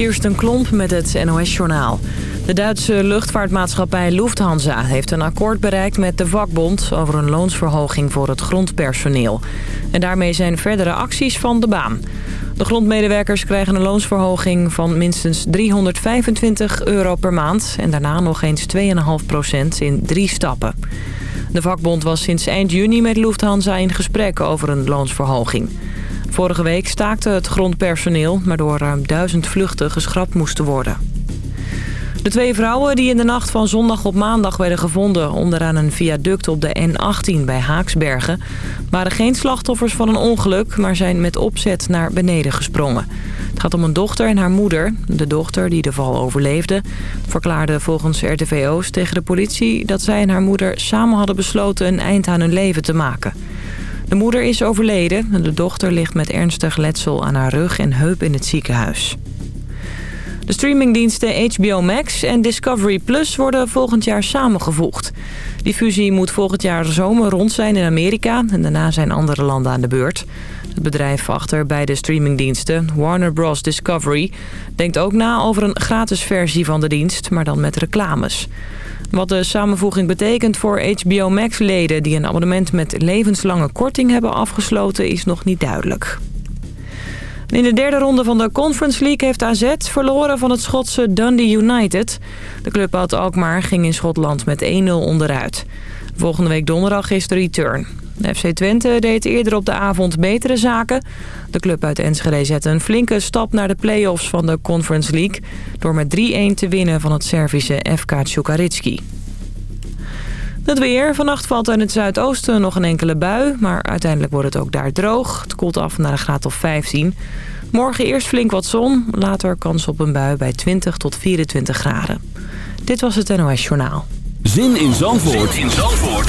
Kirsten Klomp met het NOS-journaal. De Duitse luchtvaartmaatschappij Lufthansa heeft een akkoord bereikt met de vakbond... over een loonsverhoging voor het grondpersoneel. En daarmee zijn verdere acties van de baan. De grondmedewerkers krijgen een loonsverhoging van minstens 325 euro per maand... en daarna nog eens 2,5 procent in drie stappen. De vakbond was sinds eind juni met Lufthansa in gesprek over een loonsverhoging. Vorige week staakte het grondpersoneel... waardoor ruim duizend vluchten geschrapt moesten worden. De twee vrouwen die in de nacht van zondag op maandag werden gevonden... onderaan een viaduct op de N18 bij Haaksbergen... waren geen slachtoffers van een ongeluk... maar zijn met opzet naar beneden gesprongen. Het gaat om een dochter en haar moeder. De dochter, die de val overleefde, verklaarde volgens RTVO's tegen de politie... dat zij en haar moeder samen hadden besloten een eind aan hun leven te maken... De moeder is overleden en de dochter ligt met ernstig letsel aan haar rug en heup in het ziekenhuis. De streamingdiensten HBO Max en Discovery Plus worden volgend jaar samengevoegd. Die fusie moet volgend jaar zomer rond zijn in Amerika en daarna zijn andere landen aan de beurt. Het bedrijf achter beide streamingdiensten, Warner Bros. Discovery, denkt ook na over een gratis versie van de dienst, maar dan met reclames. Wat de samenvoeging betekent voor HBO Max-leden die een abonnement met levenslange korting hebben afgesloten is nog niet duidelijk. In de derde ronde van de Conference League heeft AZ verloren van het Schotse Dundee United. De club uit Alkmaar ging in Schotland met 1-0 onderuit. Volgende week donderdag is de return. De FC Twente deed eerder op de avond betere zaken. De club uit Enschede zette een flinke stap naar de play-offs van de Conference League... door met 3-1 te winnen van het Servische FK Tsukaritski. Het weer. Vannacht valt in het zuidoosten nog een enkele bui. Maar uiteindelijk wordt het ook daar droog. Het koelt af naar een graad of 15. Morgen eerst flink wat zon. Later kans op een bui bij 20 tot 24 graden. Dit was het NOS Journaal. Zin in Zandvoort, zin in Zandvoort.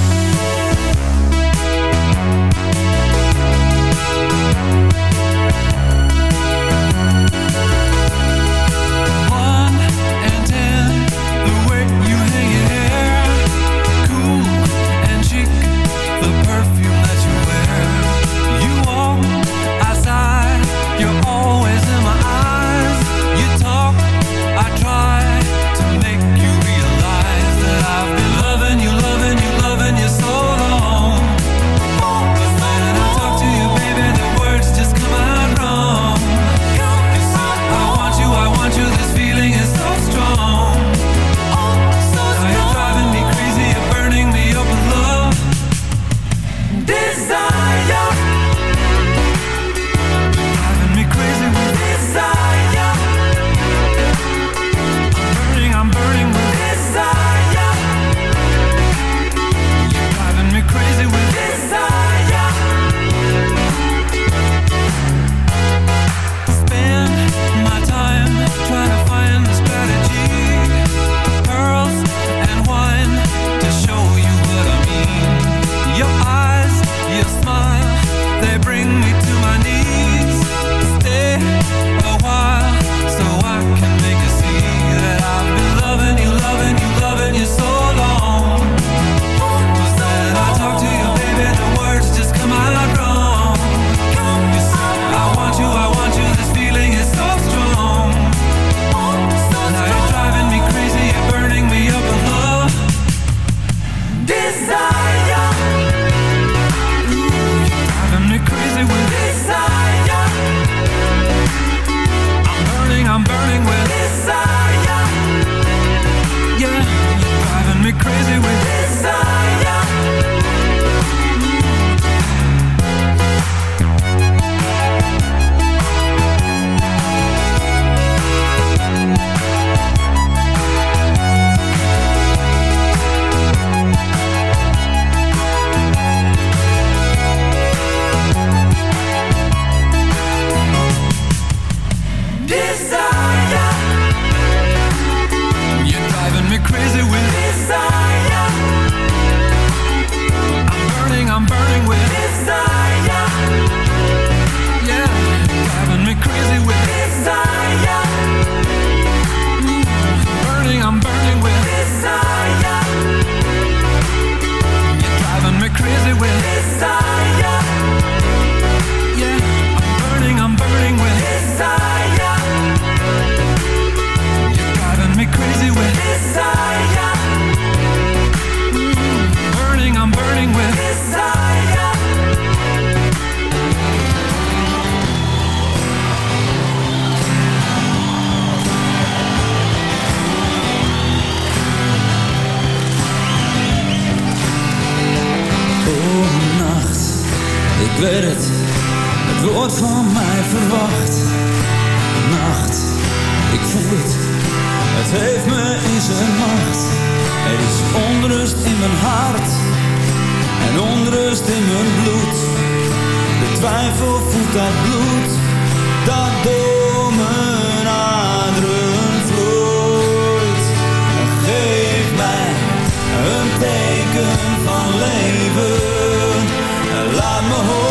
Heeft me in zijn macht. Er is onrust in mijn hart en onrust in mijn bloed. De twijfel voelt dat bloed dat door mijn aderen vloeit. Geef mij een teken van leven Laat me horen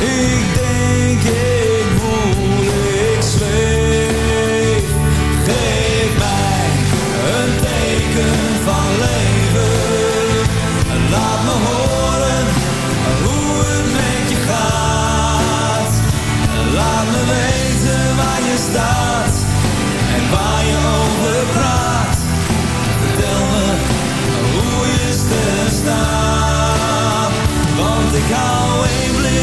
ik denk ik voel, ik zweef. Geef mij een teken van leven, laat me horen hoe het met je gaat. Laat me weten waar je staat en waar je over praat. Want ik hou één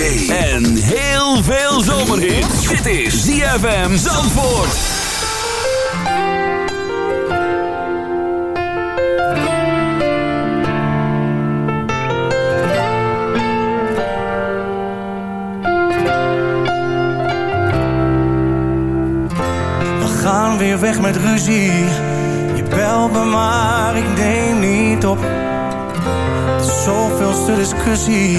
en heel veel zomerhit. Dit is ZFM Zandvoort. We gaan weer weg met ruzie. Je belt me maar, ik neem niet op. Zoveelste discussie.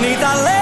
Niet alleen.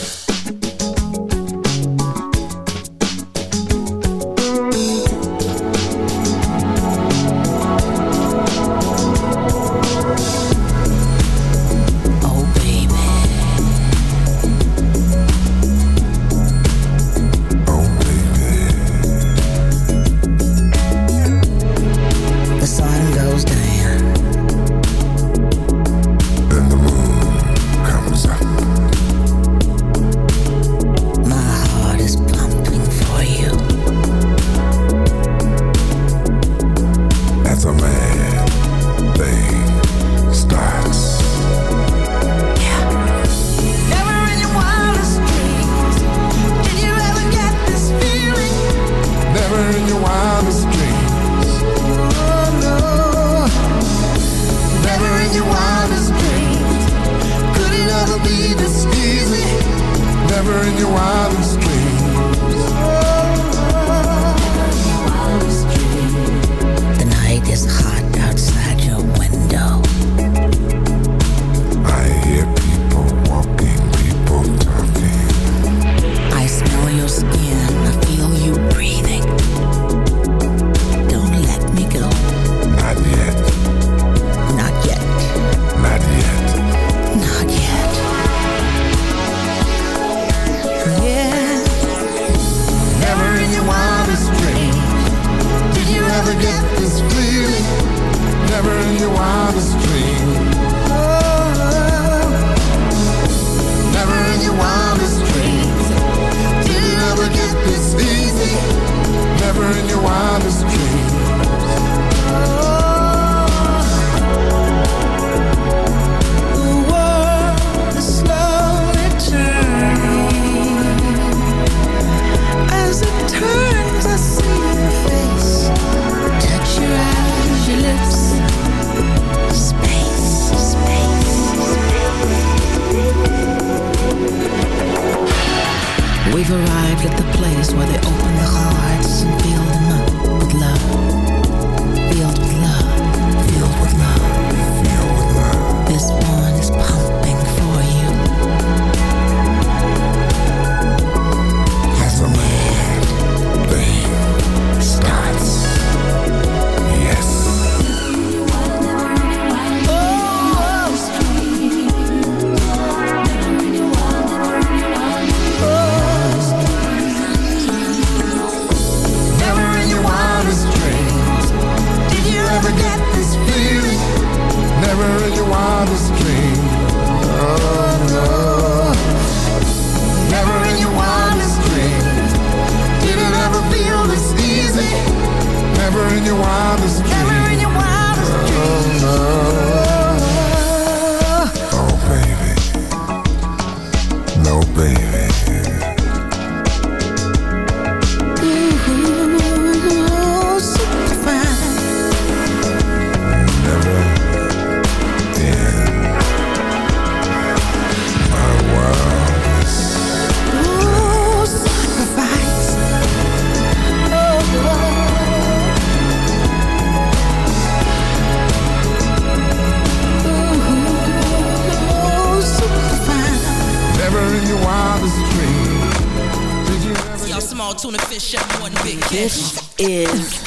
This is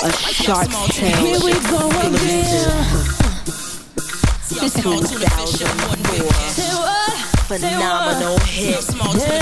a Shark Tank. Here we go again. 2004 uh, uh, phenomenal hit.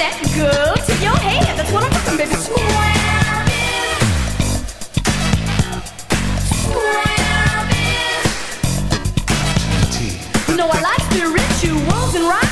that girl to your head. That's what I'm talking, baby. Swabbing. Swabbing. No, I like the rituals and rhymes.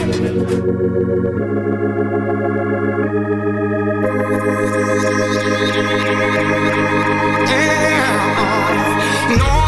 Yeah. No.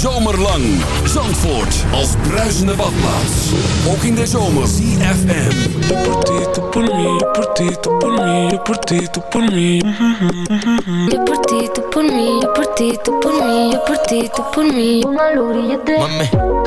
Zomerlang. Zandvoort als bruisende badplaats. Ook in de zomer. CFM. Por ti, tú por mí, por ti, tú por mí, por ti, tú por mí. Yo por ti, tú por mí, yo por ti, tú por mí, yo por ti, tú por mí. Póngalo grillete. Mami.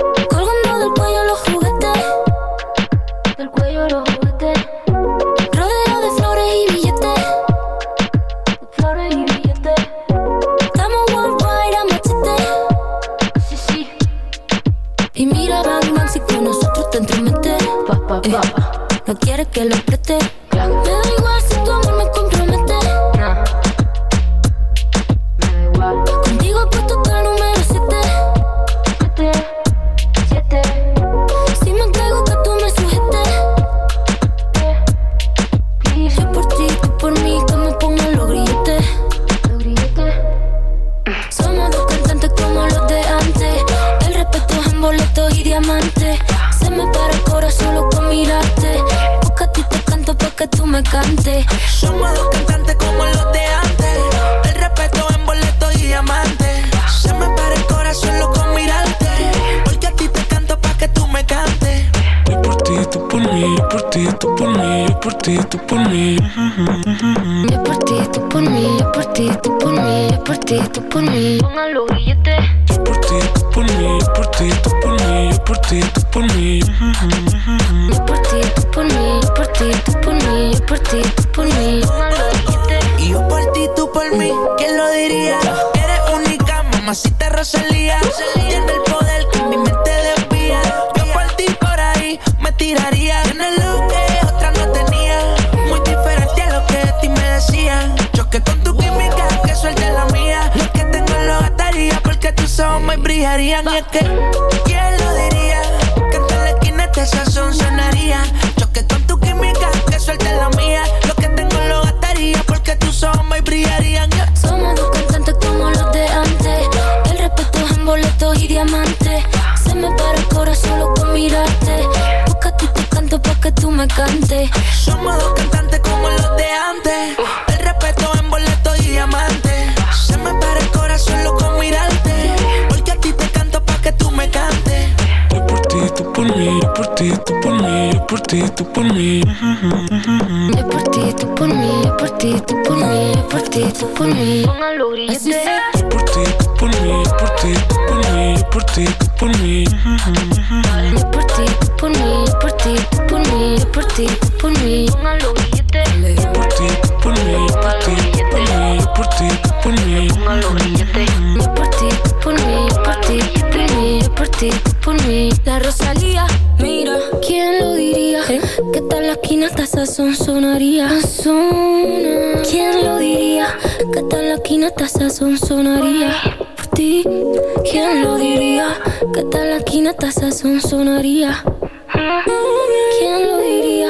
Mamacita Rosalía. Tiene el poder que mi mente desvía. Yo por ti por ahí me tiraría. Tienes lo que otra no tenía. Muy diferente a lo que de ti me decían. Choque con tu química, que suelte la mía. Lo que tengo lo gastaría porque tus ojos me brillarían. Y es que, ¿quién lo diría? Que en la esquina este sazón sonaría. Choque con tu química, que suelte la mía. Diamantes. Se me para el corazón solo con mirarte. Porque a ti te canto pa' que tú me cantes. Somos dos cantantes como los de antes. El respeto en boletos y diamantes. Se me para el corazón loco con mirarte. Porque a ti te canto pa' que tú me cantes. Yo por ti, tú por mí, yo por ti, tú por mí, yo por ti, tú por mí. Yo por ti, tú por mí, yo por ti, tú por mí, yo por ti, tú por mí. Pongan los grilletes. Yo por ti, tú por mí, por ti, por mí, yo por ti, por mí. Por ti, por mí, yo por ti, por mí, yo por ti, por mí. Por ti, por mí, yo por ti, por mí, yo por ti, por mí. Por ti, por mí, yo por ti, por mí, yo por ti, por mí. La Rosalía, mira, ¿quién lo diría? Que tal la esquina hasta sazón sonaría. ¿Quién lo diría? Que tal la esquina hasta sazón sonaría. Ti, ¿quién lo diría? Que tal la esquina hasta sazón sonaría. ¿Quién lo diría?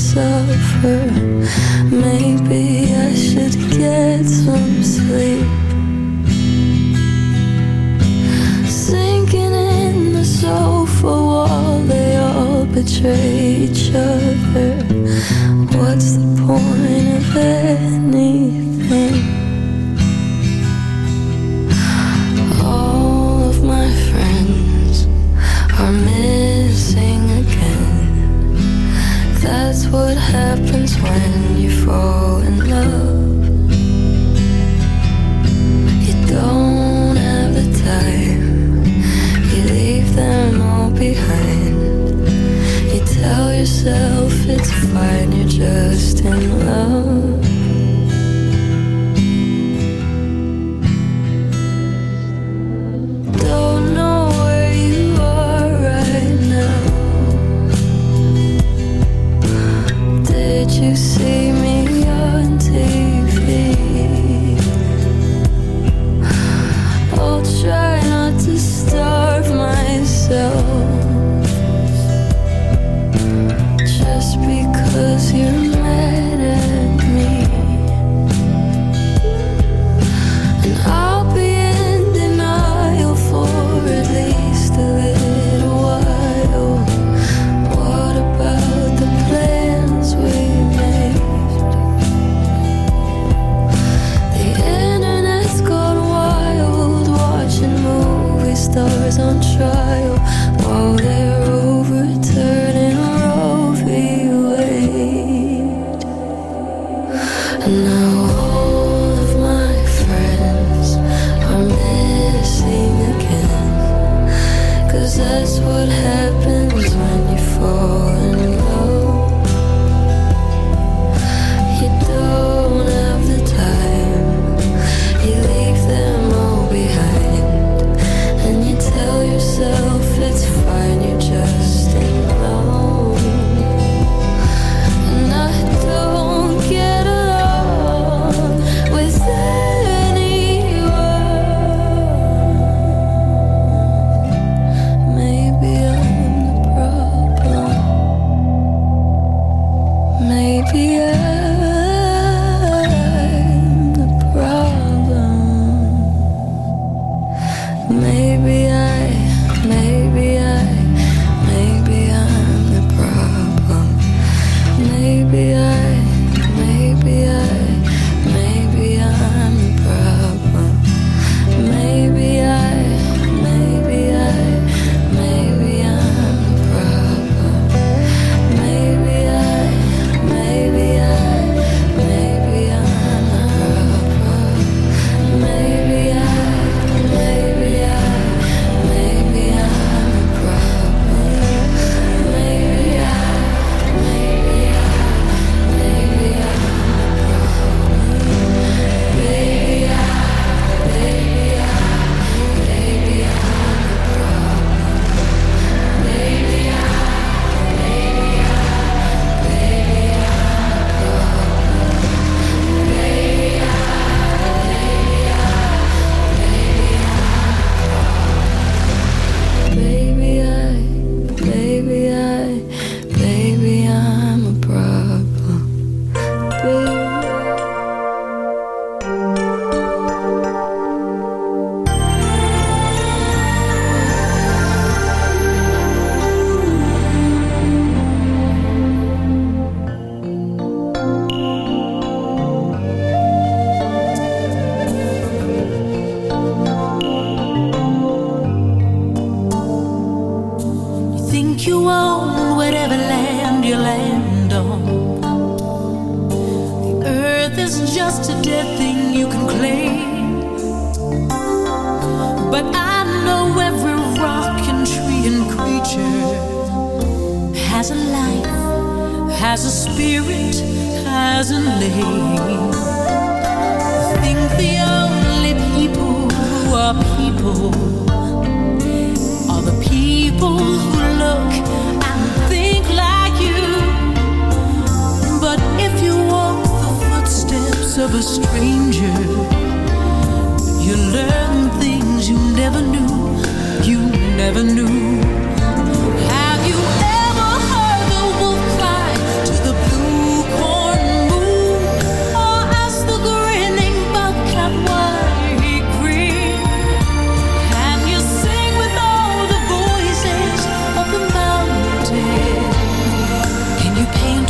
Suffer. Maybe I should get some sleep. Sinking in the sofa while they all betray each other. What's the point of it?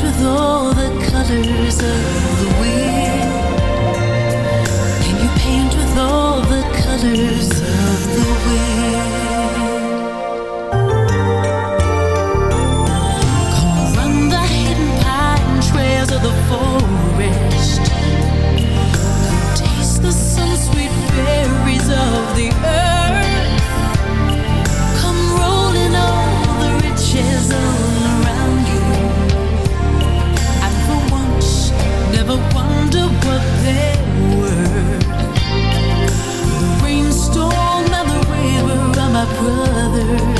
with all the colors of the wind? Can you paint with all the colors of the wind? brother